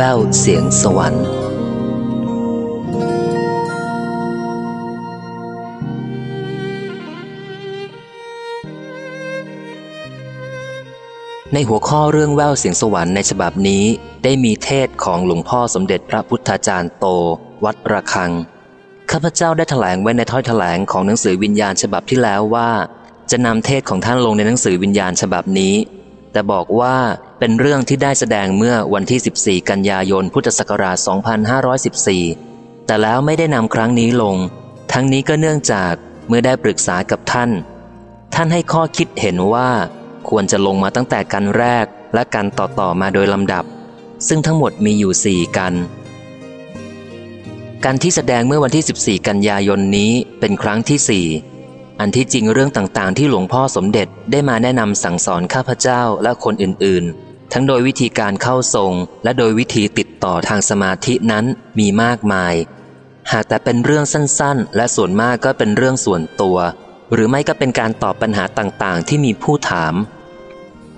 แววเสียงสวรรค์ในหัวข้อเรื่องแววเสียงสวรรค์ในฉบับนี้ได้มีเทศของหลวงพ่อสมเด็จพระพุทธาจารย์โต วัดระฆัง ข้าพเจ้าได้ถแถลงไว้ในถ้อยถแถลงของหนังสือวิญญาณฉบับที่แล้วว่า จะนำเทศของท่านลงในหนังสือวิญญาณฉบับนี้ แต่บอกว่าเป็นเรื่องที่ได้แสดงเมื่อวันที่ 14 กันยายนพุทธศักราช 2514 แต่แล้วไม่ได้นำครั้งนี้ลง ทั้งนี้ก็เนื่องจากเมื่อได้ปรึกษากับท่าน ท่านให้ข้อคิดเห็นว่าควรจะลงมาตั้งแต่กันแรกและกันต่อๆมาโดยลำดับ ซึ่งทั้งหมดมีอยู่สี่กัน การที่แสดงเมื่อวันที่ 14 กันยายนนี้เป็นครั้งที่สี่ อันที่จริงเรื่องต่างๆ ที่หลวงพ่อสมเด็จได้มาแนะนำสั่งสอนข้าพเจ้าและคนอื่นๆ ทั้งโดยวิธีการเข้าทรง และโดยวิธีติดต่อทางสมาธินั้นมีมากมาย หากแต่เป็นเรื่องสั้นๆ และส่วนมากก็เป็นเรื่องส่วนตัว หรือไม่ก็เป็นการตอบปัญหาต่างๆ ที่มีผู้ถาม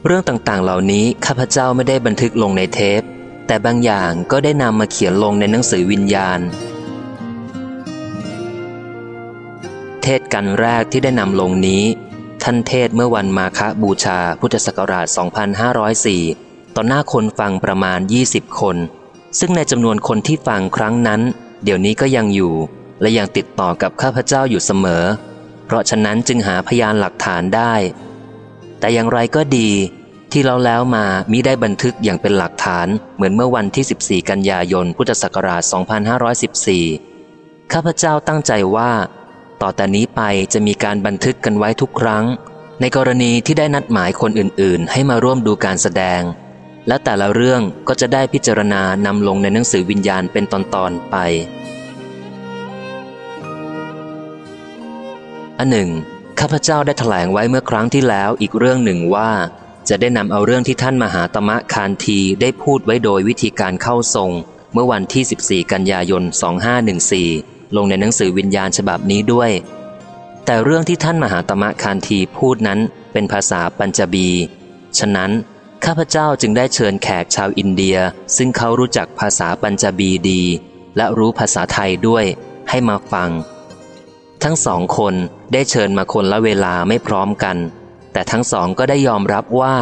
เรื่องต่างๆ เหล่านี้ข้าพเจ้าไม่ได้บันทึกลงในเทป แต่บางอย่างก็ได้นำมาเขียนลงในหนังสือวิญญาณ ทศกันแรกที่ได้นำลงนี้ ท่านเทศเมื่อวันมาคบูชาพุทธศักราช 2504 ต่อหน้าคนฟังประมาณ 20 คน ซึ่งในจำนวนคนที่ฟังครั้งนั้น เดี๋ยวนี้ก็ยังอยู่ และยังติดต่อกับข้าพเจ้าอยู่เสมอ เพราะฉะนั้นจึงหาพยานหลักฐานได้ แต่อย่างไรก็ดี ที่เราแล้วมามิได้บันทึกอย่างเป็นหลักฐานเหมือนเมื่อวันที่ 14 กันยายนพุทธศักราช 2514 ข้าพเจ้าตั้งใจว่า ต่อแต่นี้ไปจะมีการบันทึกกันไว้ทุกครั้ง ในกรณีที่ได้นัดหมายคนอื่น ๆ ให้มาร่วมดูการแสดง และแต่ละเรื่องก็จะได้พิจารณานำลงในหนังสือวิญญาณเป็นตอนๆไป อันหนึ่งข้าพเจ้าได้ถแถลงไว้เมื่อครั้งที่แล้วอีกเรื่องหนึ่งว่า จะได้นำเอาเรื่องที่ท่านมหาตมะคานทีได้พูดไว้โดยวิธีการเข้าทรง เมื่อวันที่ 14 กันยายน 2514 ลงในหนังสือวิญญาณฉบับนี้ด้วย แต่เรื่องที่ท่านมหาตมะคานทีพูดนั้นเป็นภาษาปัญจบี ฉะนั้นข้าพเจ้าจึงได้เชิญแขกชาวอินเดีย ซึ่งเขารู้จักภาษาปัญจบีดี และรู้ภาษาไทยด้วย ให้มาฟัง ทั้งสองคนได้เชิญมาคนละเวลาไม่พร้อมกัน แต่ทั้งสองก็ได้ยอมรับว่า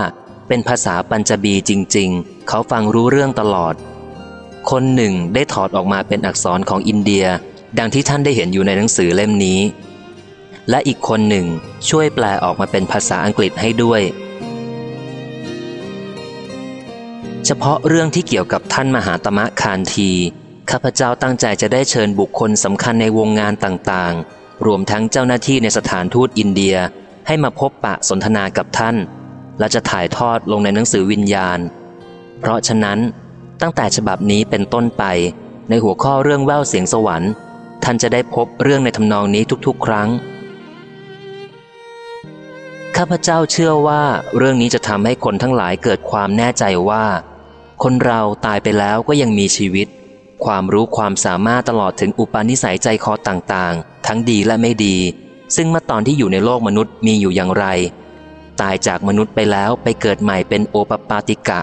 เป็นภาษาปัญจบีจริง ๆ เขาฟังรู้เรื่องตลอด คนหนึ่งได้ถอดออกมาเป็นอักษรของอินเดีย ดังที่ท่านได้เห็นอยู่ในหนังสือเล่มนี้ และอีกคนหนึ่งช่วยแปลออกมาเป็นภาษาอังกฤษให้ด้วย เฉพาะเรื่องที่เกี่ยวกับท่านมหาตมะคานที ข้าพเจ้าตั้งใจจะได้เชิญบุคคลสำคัญในวงงานต่างๆ รวมทั้งเจ้าหน้าที่ในสถานทูตอินเดียให้มาพบปะสนทนากับท่าน และจะถ่ายทอดลงในหนังสือวิญญาณ เพราะฉะนั้นตั้งแต่ฉบับนี้เป็นต้นไปในหัวข้อเรื่องแววเสียงสวรรค์ ท่านจะได้พบเรื่องในทำนองนี้ทุกๆ ครั้ง ข้าพเจ้าเชื่อว่าเรื่องนี้จะทำให้คนทั้งหลายเกิดความแน่ใจว่า คนเราตายไปแล้วก็ยังมีชีวิต ความรู้ความสามารถตลอดถึงอุปนิสัยใจคอต่างๆ ทั้งดีและไม่ดี ซึ่งเมื่อตอนที่อยู่ในโลกมนุษย์มีอยู่อย่างไร ตายจากมนุษย์ไปแล้วไปเกิดใหม่เป็นโอปปาติกะ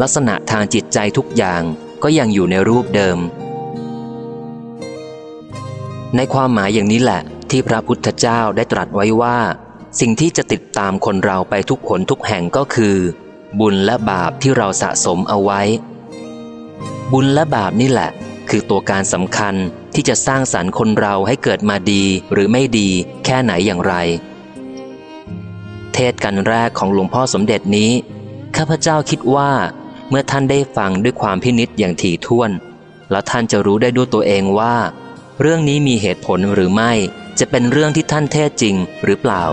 ลักษณะทางจิตใจทุกอย่างก็ยังอยู่ในรูปเดิม ในความหมายอย่างนี้แหละ ที่พระพุทธเจ้าได้ตรัสไว้ว่า สิ่งที่จะติดตามคนเราไปทุกผลทุกแห่งก็คือ บุญและบาปที่เราสะสมเอาไว้ บุญและบาปนี่แหละ คือตัวการสำคัญที่จะสร้างสรรค์คนเราให้เกิดมาดีหรือไม่ดีแค่ไหนอย่างไร เทศกันแรกของหลวงพ่อสมเด็จนี้ ข้าพเจ้าคิดว่า เมื่อท่านได้ฟังด้วยความพินิษอย่างถี่ถ้วน แล้วท่านจะรู้ได้ด้วยตัวเองว่า เรื่องนี้มีเหตุผลหรือไม่ จะเป็นเรื่องที่ท่านเทศจริงหรือเปล่า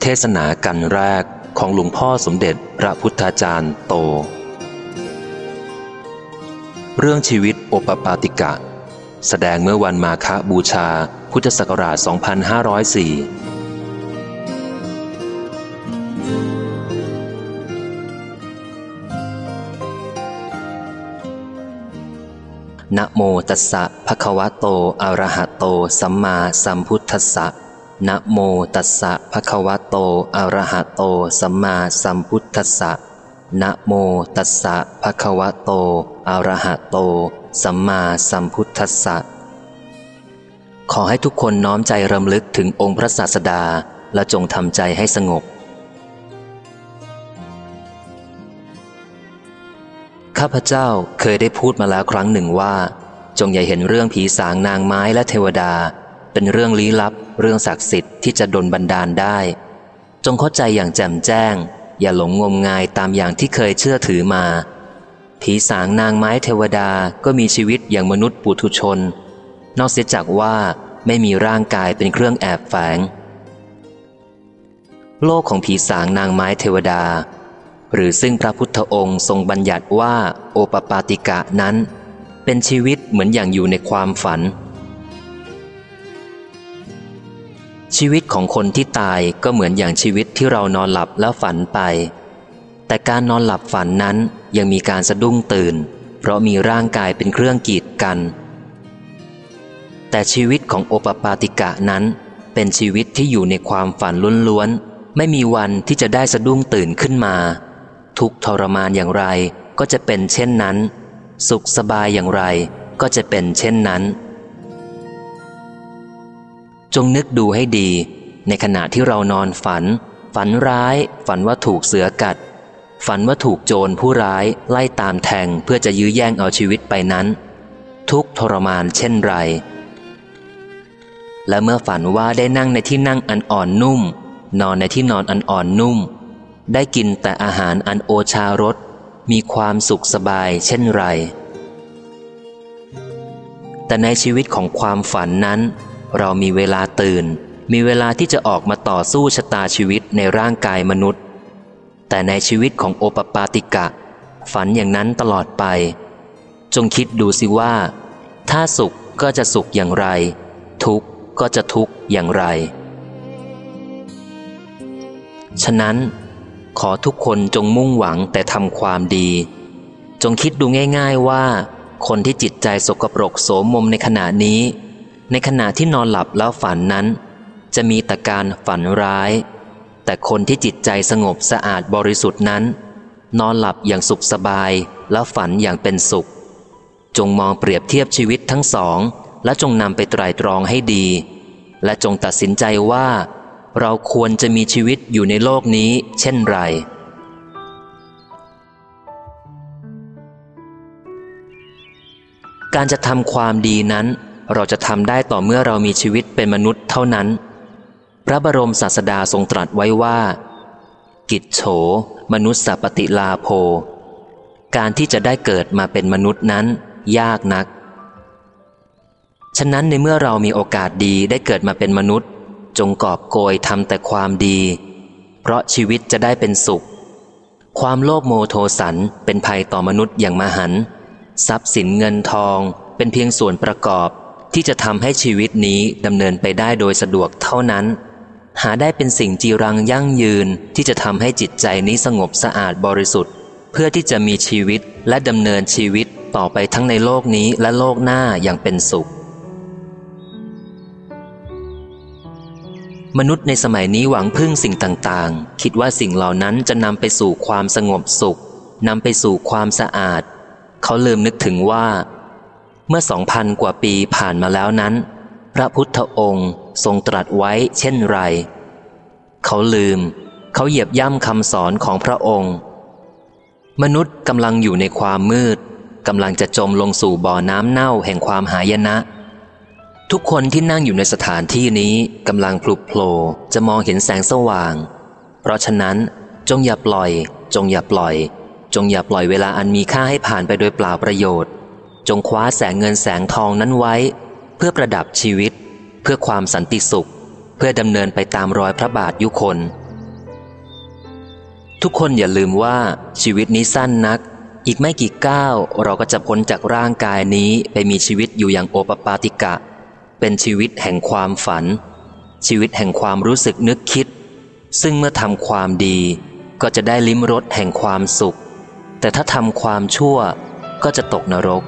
เทศนากันแรกของหลวงพ่อสมเด็จพระพุทธาจารย์โต เรื่องชีวิตโอปปาติกะ แสดงเมื่อวันมาคบูชา พุทธศักราช 2504 นะโมตัสสะภะคะวะโต อะระหะโต สัมมาสัมพุทธัสสะนะโมตัสสะภะคะวะโต อะระหะโต สัมมาสัมพุทธัสสะนะโมตัสสะภะคะวะโต อะระหะโต สัมมาสัมพุท ธัสสะขอให้ทุกคนน้อมใจรำลึกถึงองค์พระศาสดาและจงทำใจให้สงบ ข้าพเจ้าเคยได้พูดมาแล้วครั้งหนึ่งว่า จงอย่าเห็นเรื่องผีสางนางไม้และเทวดา เป็นเรื่องลี้ลับ เรื่องศักดิ์สิทธิ์ที่จะดลบันดาลได้ จงเข้าใจอย่างแจ่มแจ้ง อย่าหลงงมงายตามอย่างที่เคยเชื่อถือมา ผีสางนางไม้เทวดาก็มีชีวิตอย่างมนุษย์ปุถุชน นอกเสียจากว่าไม่มีร่างกายเป็นเครื่องแอบแฝง โลกของผีสางนางไม้เทวดา หรือซึ่งพระพุทธองค์ทรงบัญญัติว่าโอปปาติกะนั้น เป็นชีวิตเหมือนอย่างอยู่ในความฝัน ชีวิตของคนที่ตายก็เหมือนอย่างชีวิตที่เรานอนหลับแล้วฝันไป แต่การนอนหลับฝันนั้น ยังมีการสะดุ้งตื่น เพราะมีร่างกายเป็นเครื่องกีดกัน แต่ชีวิตของโอปปาติกะนั้น เป็นชีวิตที่อยู่ในความฝันล้วนๆ ไม่มีวันที่จะได้สะดุ้งตื่นขึ้นมา ทุกทรมานอย่างไรก็จะเป็นเช่นนั้น สุขสบายอย่างไรก็จะเป็นเช่นนั้น จงนึกดูให้ดี ในขณะที่เรานอนฝัน ฝันร้าย ฝันว่าถูกเสือกัด ฝันว่าถูกโจรผู้ร้ายไล่ตามแทงเพื่อจะยื้อแย่งเอาชีวิตไปนั้น ทุกทรมานเช่นไร และเมื่อฝันว่าได้นั่งในที่นั่งอันอ่อนนุ่ม นอนในที่นอนอันอ่อนนุ่ม ได้กินแต่อาหารอันโอชารสมีความสุขสบายเช่นไร แต่ในชีวิตของความฝันนั้น เรามีเวลาตื่น มีเวลาที่จะออกมาต่อสู้ชะตาชีวิตในร่างกายมนุษย์ แต่ในชีวิตของโอปปาติกะ ฝันอย่างนั้นตลอดไป จงคิดดูสิว่า ถ้าสุขก็จะสุขอย่างไร ทุกข์ก็จะทุกข์อย่างไร ฉะนั้น ขอทุกคนจงมุ่งหวังแต่ทำความดี จงคิดดูง่าย ๆว่า คนที่จิตใจสกปรกโสมมในขณะนี้ ในขณะที่นอนหลับแล้วฝันนั้น จะมีแต่การฝันร้าย แต่คนที่จิตใจสงบสะอาดบริสุทธิ์นั้น นอนหลับอย่างสุขสบายแล้วฝันอย่างเป็นสุข จงมองเปรียบเทียบชีวิตทั้งสอง และจงนำไปไตรตรองให้ดี และจงตัดสินใจว่า เราควรจะมีชีวิตอยู่ในโลกนี้ เช่นไรการจะทำความดีนั้น เราจะทำได้ต่อเมื่อเรามีชีวิตเป็นมนุษย์เท่านั้น พระบรมศาสดาทรงตรัสไว้ว่า กิจโฉมนุษสปติลาโภ การที่จะได้เกิดมาเป็นมนุษย์นั้น ยากนัก ฉะนั้นในเมื่อเรามีโอกาสดีได้เกิดมาเป็นมนุษย์ จงกอบโกยทำแต่ความดี เพราะชีวิตจะได้เป็นสุข ความโลภโมโทสันเป็นภัยต่อมนุษย์อย่างมหันทรัพย์สินเงินทองเป็นเพียงส่วนประกอบที่จะทำให้ชีวิตนี้ดำเนินไปได้โดยสะดวกเท่านั้น หาได้เป็นสิ่งจีรังยั่งยืนที่จะทำให้จิตใจนี้สงบสะอาดบริสุทธิ์ เพื่อที่จะมีชีวิตและดำเนินชีวิตต่อไปทั้งในโลกนี้และโลกหน้าอย่างเป็นสุข มนุษย์ในสมัยนี้หวังพึ่งสิ่งต่างๆ คิดว่าสิ่งเหล่านั้นจะนำไปสู่ความสงบสุขนำไปสู่ความสะอาด เขาลืมนึกถึงว่า เมื่อสองพันกว่าปีผ่านมาแล้วนั้น พระพุทธองค์ ทรงตรัสไว้เช่นไร เขาลืม เขาเหยียบย่ำคำสอนของพระองค์ มนุษย์กำลังอยู่ในความมืดกำลังจะจมลงสู่บ่อน้ำเน่าแห่งความหายนะ ทุกคนที่นั่งอยู่ในสถานที่นี้กำลังพลุโผล่จะมองเห็นแสงสว่าง เพราะฉะนั้นจงอย่าปล่อย จงอย่าปล่อย จงอย่าปล่อยเวลาอันมีค่าให้ผ่านไปโดยเปล่าประโยชน์ จงคว้าแสงเงินแสงทองนั้นไว้ เพื่อประดับชีวิต พื่อความสันติสุข เพื่อดำเนินไปตามรอยพระบาทยุคน ทุกคนอย่าลืมว่าชีวิตนี้สั้นนัก อีกไม่กี่ก้าวเราก็จะพ้นจากร่างกายนี้ไปมีชีวิตอยู่อย่างโอปปาติกะ เป็นชีวิตแห่งความฝัน ชีวิตแห่งความรู้สึกนึกคิด ซึ่งเมื่อทำความดีก็จะได้ลิ้มรสแห่งความสุข แต่ถ้าทำความชั่วก็จะตกนรก